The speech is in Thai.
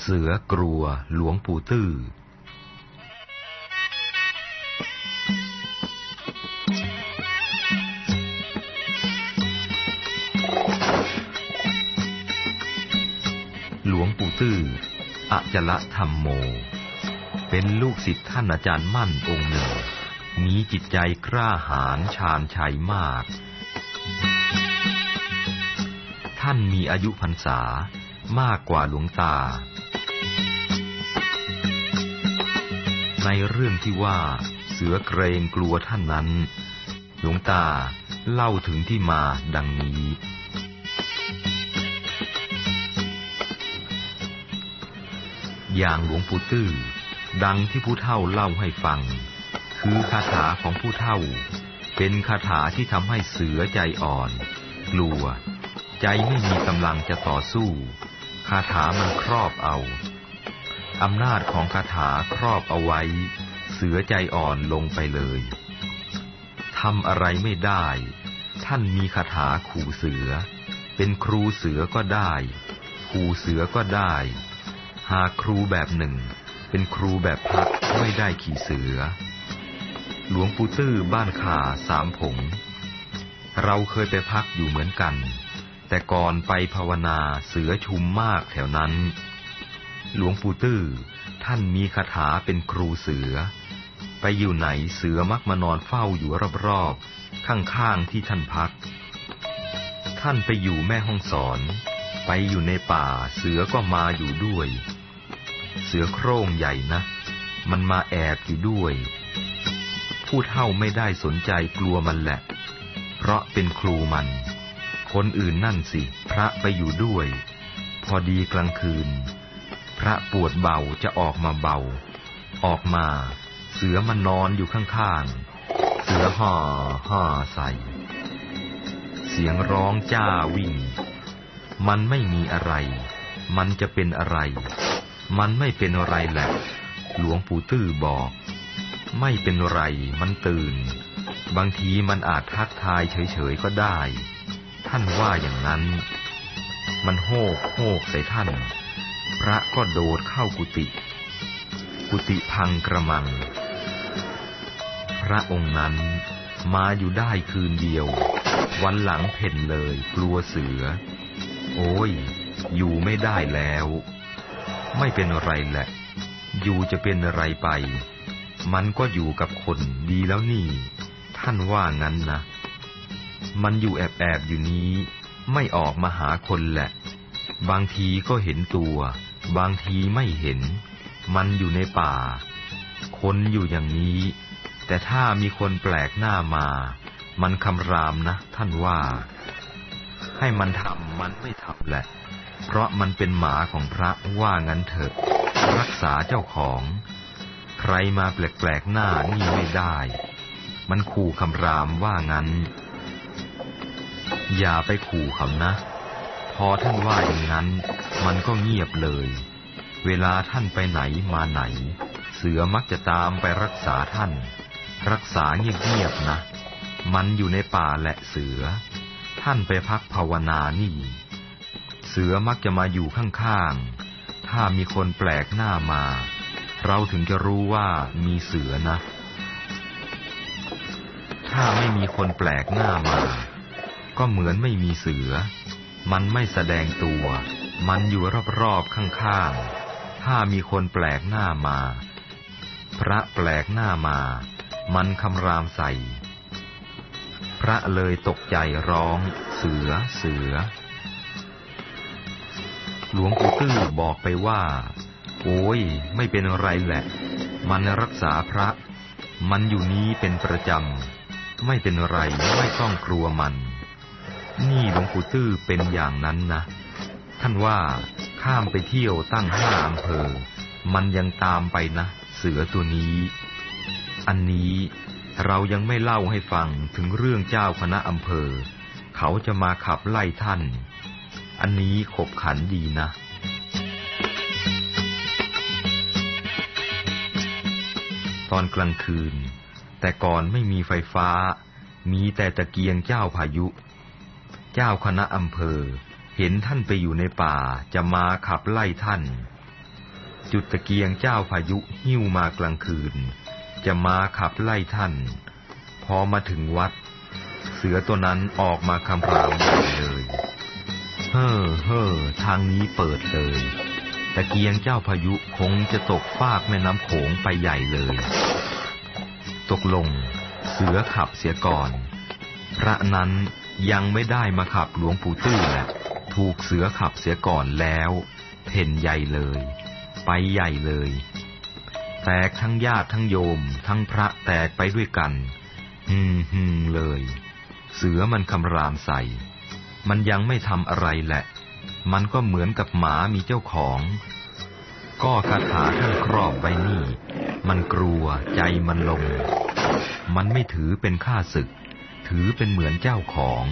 เสือกลัวหลวงปู่ตื้อ หลวงปู่ตื้ออจละธรรมโม เป็นลูกศิษย์ท่านอาจารย์มั่นองค์หนึ่ง มีจิตใจกล้าหาญชาญชัยมาก ท่านมีอายุพรรษามากกว่าหลวงตา ในเรื่องที่ว่าเสือเกรงกลัวท่านนั้น หลวงตาเล่าถึงที่มาดังนี้ อย่างหลวงปู่ตื้อดังที่ผู้เฒ่าเล่าให้ฟัง คือคาถาของผู้เฒ่า เป็นคาถาที่ทำให้เสือใจอ่อน กลัว ใจไม่มีกำลังจะต่อสู้ คาถามันครอบเอา อำนาจของคาถาครอบเอาไว้ เสือใจอ่อนลงไปเลยทำอะไรไม่ได้ ท่านมีคาถาขู่เสือ เป็นครูเสือก็ได้ ขู่เสือก็ได้ หาครูแบบหนึ่ง เป็นครูแบบพักไม่ได้ขี่เสือ หลวงปู่ตื้อบ้านขาสามผง เราเคยไปพักอยู่เหมือนกัน แต่ก่อนไปภาวนาเสือชุมมากแถวนั้น หลวงปู่ตื้อท่านมีคาถาเป็นครูเสือ ไปอยู่ไหนเสือมักมานอนเฝ้าอยู่รอบๆ ข้างๆที่ท่านพัก ท่านไปอยู่แม่ห้องสอน ไปอยู่ในป่าเสือก็มาอยู่ด้วย เสือโคร่งใหญ่นะ มันมาแอบอยู่ด้วย ผู้เท่าไม่ได้สนใจกลัวมันแหละ เพราะเป็นครูมัน คนอื่นนั่นสิ พระไปอยู่ด้วย พอดีกลางคืน พระปวดเบาจะออกมาเบา ออกมา เสือมันนอนอยู่ข้างๆ เสือห่อห่อใส่ เสียงร้องจ้าวิ่ง มันไม่มีอะไร มันจะเป็นอะไร มันไม่เป็นอะไรแหละ หลวงปู่ตื้อบอก ไม่เป็นไร มันตื่น บางทีมันอาจทักทายเฉยๆก็ได้ ท่านว่าอย่างนั้น มันโหกโหกใส่ท่าน พระก็โดดเข้ากุฏิ กุฏิพังกระมัง พระองค์นั้นมาอยู่ได้คืนเดียว วันหลังเพ่นเลยกลัวเสือ โอ้ย อยู่ไม่ได้แล้ว ไม่เป็นอะไรแหละ อยู่จะเป็นอะไรไป มันก็อยู่กับคนดีแล้วนี่ ท่านว่างั้นนะ มันอยู่แอบแอบอยู่นี้ ไม่ออกมาหาคนแหละ บางทีก็เห็นตัว บางทีไม่เห็น มันอยู่ในป่า คนอยู่อย่างนี้ แต่ถ้ามีคนแปลกหน้ามา มันคำรามนะ ท่านว่า ให้มันทำมันไม่ทำแหละ เพราะมันเป็นหมาของพระว่างั้นเถอะ รักษาเจ้าของ ใครมาแปลกๆหน้านี่ไม่ได้ มันขู่คำรามว่างั้น อย่าไปขู่เขานะ พอท่านว่าอย่างนั้น มันก็เงียบเลย เวลาท่านไปไหนมาไหน เสือมักจะตามไปรักษาท่าน รักษาเงียบๆนะ มันอยู่ในป่าแหละเสือ ท่านไปพักภาวนานี่ เสือมักจะมาอยู่ข้างๆ ถ้ามีคนแปลกหน้ามา เราถึงจะรู้ว่ามีเสือนะ ถ้าไม่มีคนแปลกหน้ามา ก็เหมือนไม่มีเสือ มันไม่แสดงตัว มันอยู่รอบๆข้างๆ ถ้ามีคนแปลกหน้ามา พระแปลกหน้ามา มันคำรามใส่ พระเลยตกใจร้อง เสือเสือ หลวงปู่ตื้อบอกไปว่า โอ้ย ไม่เป็นไรแหละ มันรักษาพระ มันอยู่นี้เป็นประจำ ไม่เป็นไรไม่ต้องกลัวมัน นี่หลวงปู่ตื้อเป็นอย่างนั้นนะ ท่านว่าข้ามไปเที่ยวตั้งห้าอำเภอ มันยังตามไปนะ เสือตัวนี้ อันนี้เรายังไม่เล่าให้ฟังถึงเรื่องเจ้าคณะอำเภอ เขาจะมาขับไล่ท่าน อันนี้ขบขันดีนะตอนกลางคืน แต่ก่อนไม่มีไฟฟ้า มีแต่ตะเกียงเจ้าพายุ เจ้าคณะอำเภอ เห็นท่านไปอยู่ในป่าจะมาขับไล่ท่าน จุดตะเกียงเจ้าพายุหิ้วมากลางคืน จะมาขับไล่ท่าน พอมาถึงวัด เสือตัวนั้นออกมาคำรามใหญ่เลย เฮ้อเฮ้อทางนี้เปิดเลย ตะเกียงเจ้าพายุคงจะตกฟากแม่น้ำโขงไปใหญ่เลย ตกลง เสือขับเสียก่อน พระนั้น ยังไม่ได้มาขับหลวงปู่ตื้อแหละถูกเสือขับเสียก่อนแล้วเพ่นใหญ่เลย ไปใหญ่เลย แตกทั้งญาติทั้งโยม ทั้งพระแตกไปด้วยกันฮึมฮึมเลย เสือมันคำรามใส่ มันยังไม่ทำอะไรแหละ มันก็เหมือนกับหมามีเจ้าของ ก็คาถาท่านครอบไว้นี่ มันกลัวใจมันลง มันไม่ถือเป็นข้าศึก ถือเป็นเหมือนเจ้าของ